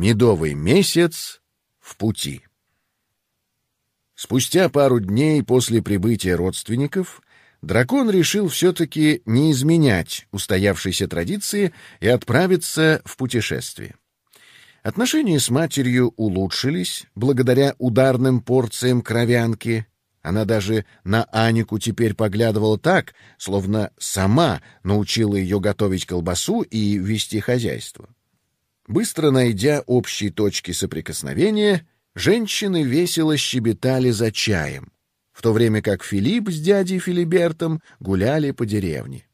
Медовый месяц в пути. Спустя пару дней после прибытия родственников дракон решил все-таки не изменять устоявшейся традиции и отправиться в путешествие. Отношения с матерью улучшились благодаря ударным порциям кровянки. Она даже на Анику теперь поглядывала так, словно сама научила ее готовить колбасу и вести хозяйство. Быстро найдя общие точки соприкосновения, женщины весело щебетали за чаем, в то время как Филипп с дядей Филибертом гуляли по деревне.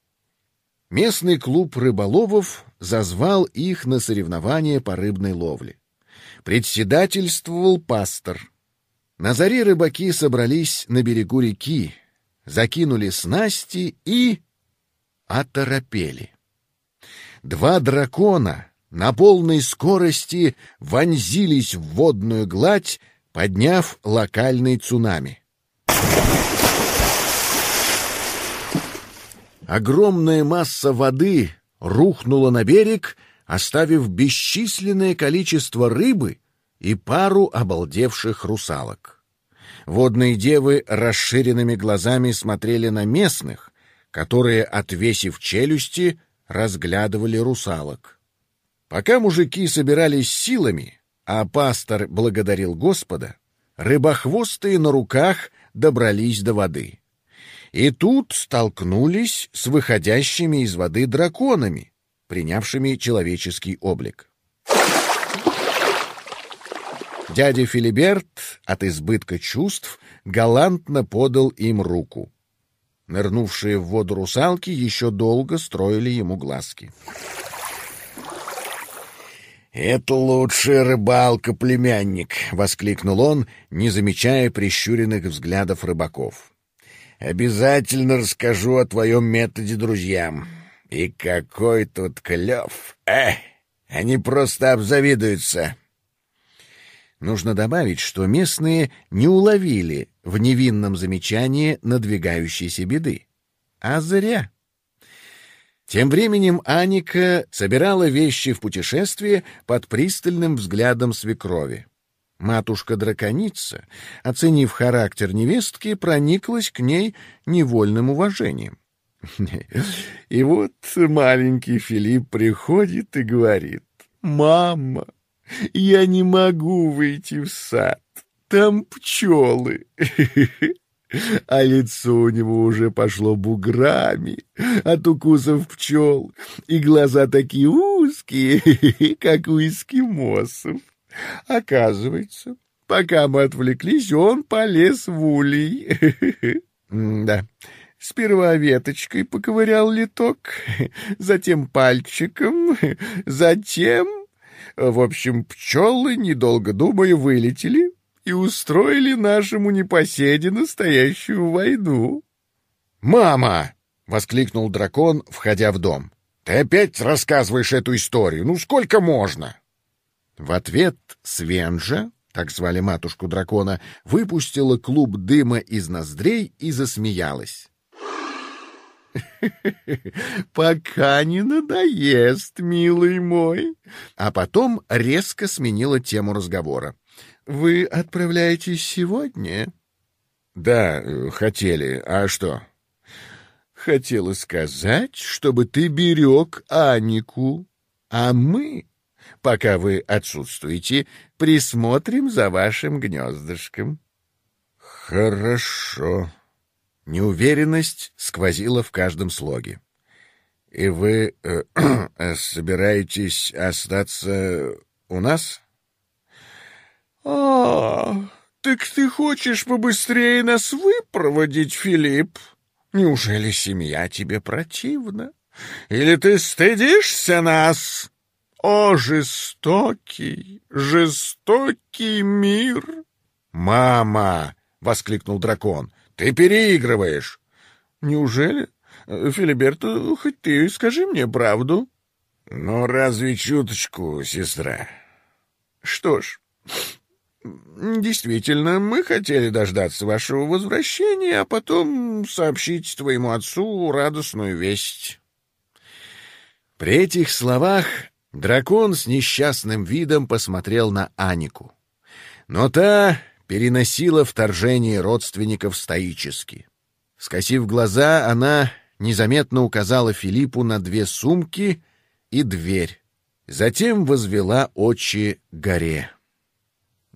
Местный клуб рыболовов зазвал их на соревнования по рыбной ловле. Председательствовал пастор. На заре рыбаки собрались на берегу реки, закинули снасти и... оторопели. Два дракона на полной скорости вонзились в водную гладь, подняв локальный цунами. Огромная масса воды рухнула на берег, оставив бесчисленное количество рыбы и пару обалдевших русалок. Водные девы расширенными глазами смотрели на местных, которые, отвесив челюсти, разглядывали русалок. Пока мужики собирались силами, а пастор благодарил Господа, рыбохвостые на руках добрались до воды. И тут столкнулись с выходящими из воды драконами, принявшими человеческий облик. Дядя Филиберт от избытка чувств галантно подал им руку. Нырнувшие в воду русалки еще долго строили ему глазки. «Это лучшая рыбалка, племянник!» — воскликнул он, не замечая прищуренных взглядов рыбаков. Обязательно расскажу о твоем методе друзьям. И какой тут клев! Эх, они просто обзавидуются!» Нужно добавить, что местные не уловили в невинном замечании надвигающейся беды. А зря. Тем временем Аника собирала вещи в путешествие под пристальным взглядом свекрови. Матушка-драконица, оценив характер невестки, прониклась к ней невольным уважением. И вот маленький Филипп приходит и говорит, «Мама, я не могу выйти в сад, там пчелы». А лицо у него уже пошло буграми от укусов пчел, и глаза такие узкие, как у эскимосов. Оказывается, пока мы отвлеклись, он полез в улей. Да, сперва веточкой поковырял литок, затем пальчиком, затем... В общем, пчелы, недолго думая, вылетели и устроили нашему непоседе настоящую войну. «Мама!» — воскликнул дракон, входя в дом. «Ты опять рассказываешь эту историю? Ну сколько можно?» В ответ Свенжа, так звали матушку дракона, выпустила клуб дыма из ноздрей и засмеялась. «Пока не надоест, милый мой!» А потом резко сменила тему разговора. «Вы отправляетесь сегодня?» «Да, хотели. А что?» «Хотела сказать, чтобы ты берег Анику, а мы Пока вы отсутствуете, присмотрим за вашим гнездышком. Хорошо. Неуверенность сквозила в каждом слоге. И вы э, э, собираетесь остаться у нас? А, так ты хочешь побыстрее нас выпроводить, Филипп? Неужели семья тебе противна? Или ты стыдишься нас? О, жестокий, жестокий мир! «Мама!» — воскликнул дракон. «Ты переигрываешь!» «Неужели? Филиберт, хоть ты скажи мне правду». «Ну, разве чуточку, сестра?» «Что ж, действительно, мы хотели дождаться вашего возвращения, а потом сообщить твоему отцу радостную весть». При этих словах Дракон с несчастным видом посмотрел на Анику. Но та переносила вторжение родственников стоически. Скосив глаза, она незаметно указала Филиппу на две сумки и дверь. Затем возвела очи горе.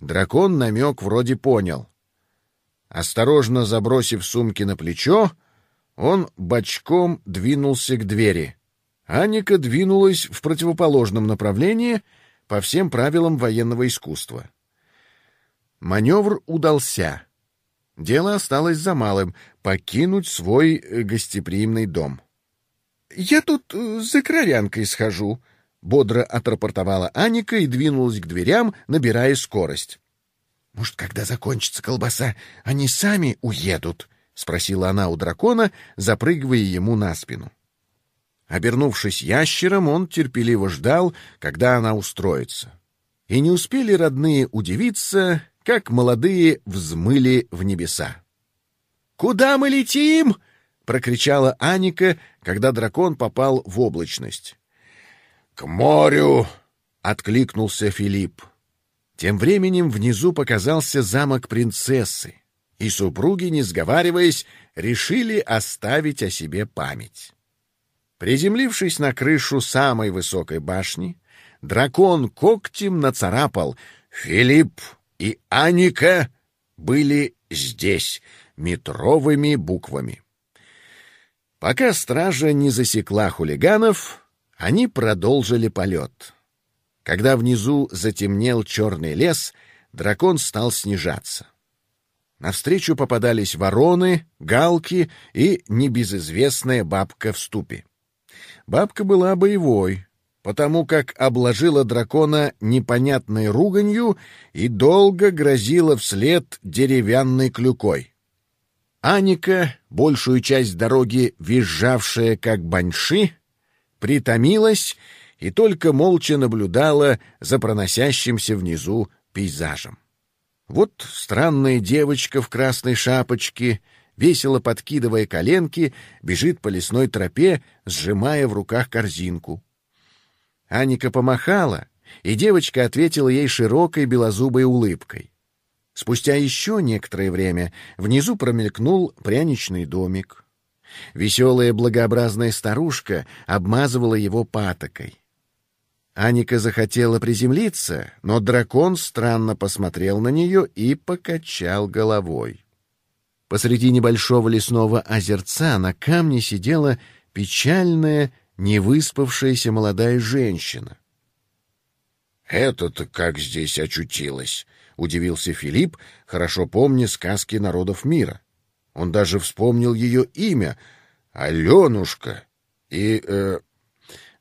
Дракон намек вроде понял. Осторожно забросив сумки на плечо, он бочком двинулся к двери. Аника двинулась в противоположном направлении по всем правилам военного искусства. Маневр удался. Дело осталось за малым — покинуть свой э, гостеприимный дом. — Я тут э, за кровянкой схожу, — бодро отрапортовала Аника и двинулась к дверям, набирая скорость. — Может, когда закончится колбаса, они сами уедут? — спросила она у дракона, запрыгивая ему на спину. Обернувшись ящером, он терпеливо ждал, когда она устроится. И не успели родные удивиться, как молодые взмыли в небеса. «Куда мы летим?» — прокричала Аника, когда дракон попал в облачность. «К морю!» — откликнулся Филипп. Тем временем внизу показался замок принцессы, и супруги, не сговариваясь, решили оставить о себе память. Приземлившись на крышу самой высокой башни, дракон когтем нацарапал «Филипп!» и Аника были здесь, метровыми буквами. Пока стража не засекла хулиганов, они продолжили полет. Когда внизу затемнел черный лес, дракон стал снижаться. Навстречу попадались вороны, галки и небезызвестная бабка в ступе. Бабка была боевой, потому как обложила дракона непонятной руганью и долго грозила вслед деревянной клюкой. Аника, большую часть дороги визжавшая как баньши, притомилась и только молча наблюдала за проносящимся внизу пейзажем. Вот странная девочка в красной шапочке, весело подкидывая коленки, бежит по лесной тропе, сжимая в руках корзинку. Аника помахала, и девочка ответила ей широкой белозубой улыбкой. Спустя еще некоторое время внизу промелькнул пряничный домик. Веселая благообразная старушка обмазывала его патокой. Аника захотела приземлиться, но дракон странно посмотрел на нее и покачал головой. Посреди небольшого лесного озерца на камне сидела печальная невыспавшаяся молодая женщина. «Это-то как здесь очутилось?» — удивился Филипп, хорошо помня сказки народов мира. Он даже вспомнил ее имя — Аленушка. И э,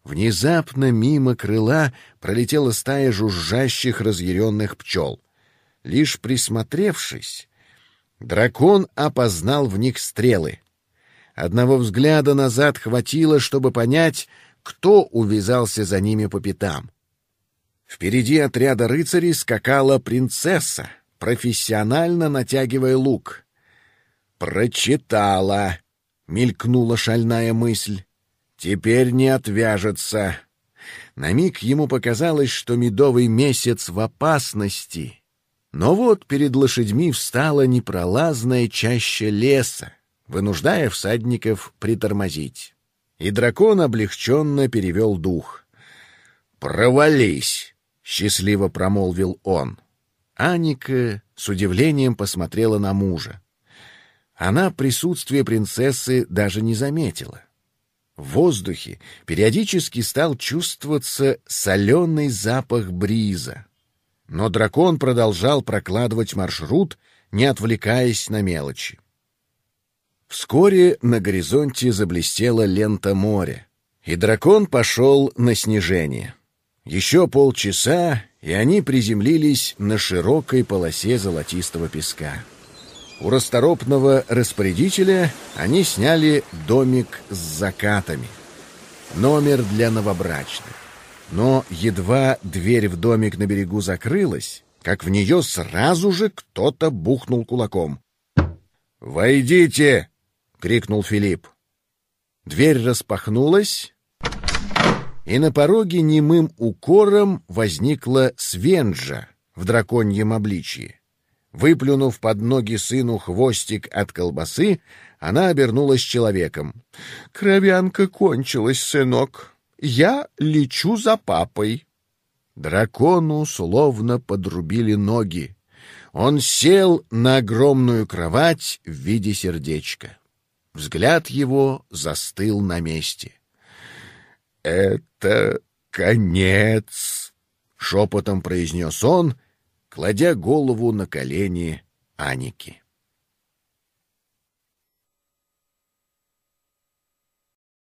внезапно мимо крыла пролетела стая жужжащих разъяренных пчел. Лишь присмотревшись, дракон опознал в них стрелы. Одного взгляда назад хватило, чтобы понять, кто увязался за ними по пятам. Впереди отряда рыцарей скакала принцесса, профессионально натягивая лук. «Прочитала!» — мелькнула шальная мысль. «Теперь не отвяжется!» На миг ему показалось, что медовый месяц в опасности. Но вот перед лошадьми встала непролазная чаща леса вынуждая всадников притормозить. И дракон облегченно перевел дух. «Провались!» — счастливо промолвил он. Аника с удивлением посмотрела на мужа. Она присутствие принцессы даже не заметила. В воздухе периодически стал чувствоваться соленый запах бриза. Но дракон продолжал прокладывать маршрут, не отвлекаясь на мелочи. Вскоре на горизонте заблестела лента моря, и дракон пошел на снижение. Еще полчаса, и они приземлились на широкой полосе золотистого песка. У расторопного распорядителя они сняли домик с закатами. Номер для новобрачных. Но едва дверь в домик на берегу закрылась, как в нее сразу же кто-то бухнул кулаком. «Войдите!» — крикнул Филипп. Дверь распахнулась, И на пороге немым укором возникла Свенджа в драконьем обличье. Выплюнув под ноги сыну хвостик от колбасы, она обернулась человеком. «Кровянка кончилась, сынок. Я лечу за папой». Дракону словно подрубили ноги. Он сел на огромную кровать в виде сердечка. Взгляд его застыл на месте. «Это конец!» — шепотом произнес он, кладя голову на колени Аники.